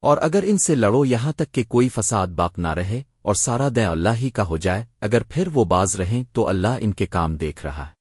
اور اگر ان سے لڑو یہاں تک کہ کوئی فساد باق نہ رہے اور سارا دیں اللہ ہی کا ہو جائے، اگر پھر وہ باز رہیں تو اللہ ان کے کام دیکھ رہا ہے۔